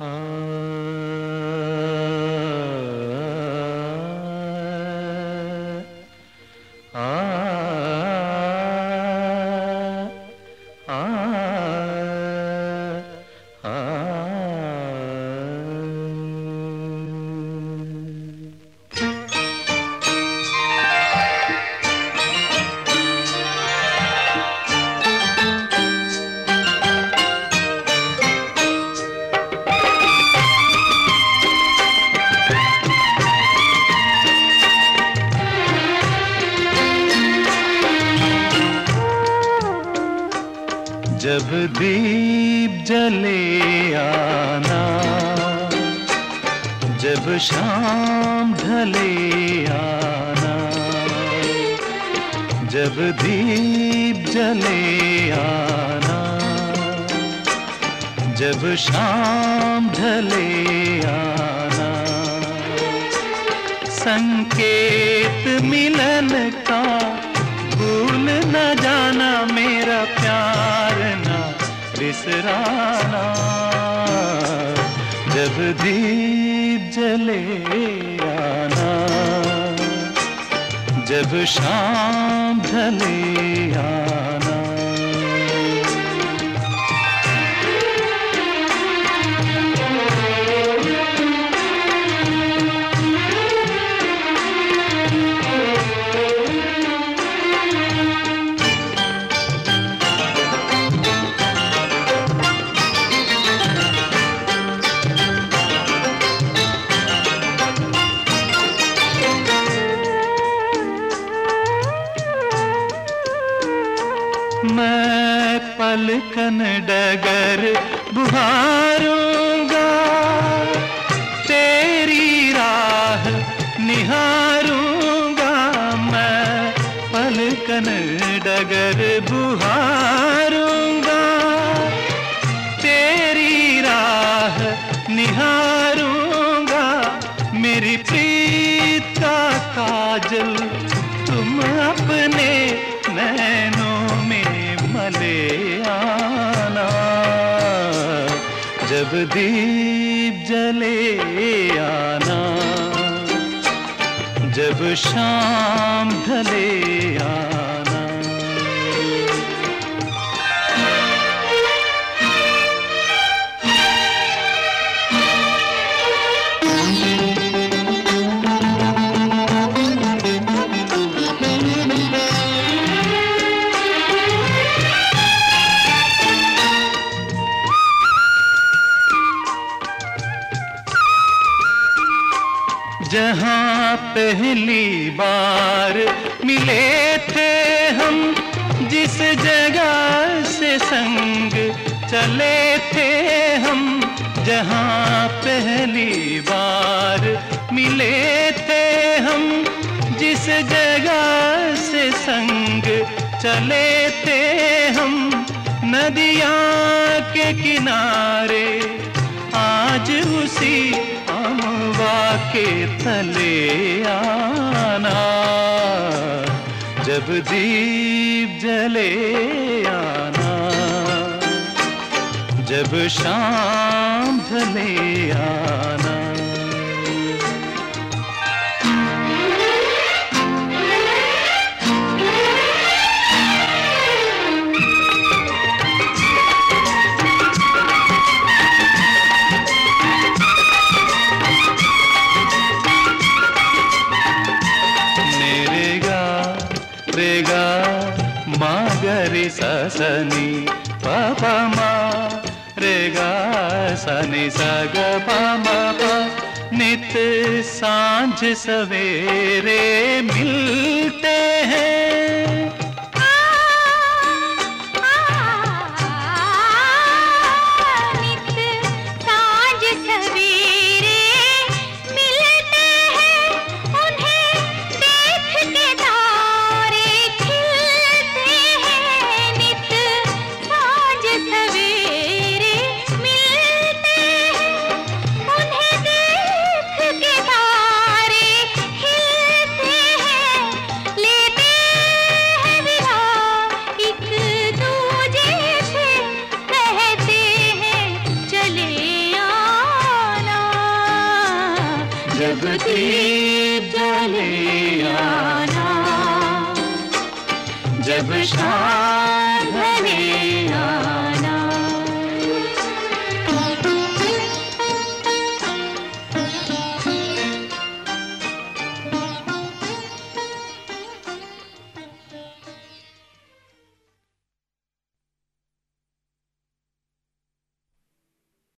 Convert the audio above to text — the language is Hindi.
Ah. जब दीप जले आना, जब शाम ढले आना, जब दीप जले आना, जब शाम ढले आना। संकेत मिलन का, भूल न जाना मेरा प्यार। बिसराना जब दीप जले आना जब शाम ढले आना। मैं पलकन डगर बुहारूँगा। तुम अपने नैनों में मले आना जब दीप जले आना जब शाम ढले आना। जहाँ पहली बार मिले थे हम, जिस जगह से संग चले थे हम, जहाँ पहली बार मिले थे हम, जिस जगह से संग चले थे हम, नदिया के किनारे, आज उसी अमवा के तले आना। जब दीप जले आना। जब शाम ढले रेगा मागरी ससनी, पापा मा रेगा सनी सग पामा पा, नित साँझ सवेरे मिलते हैं। जब दीप जले आना जब शाम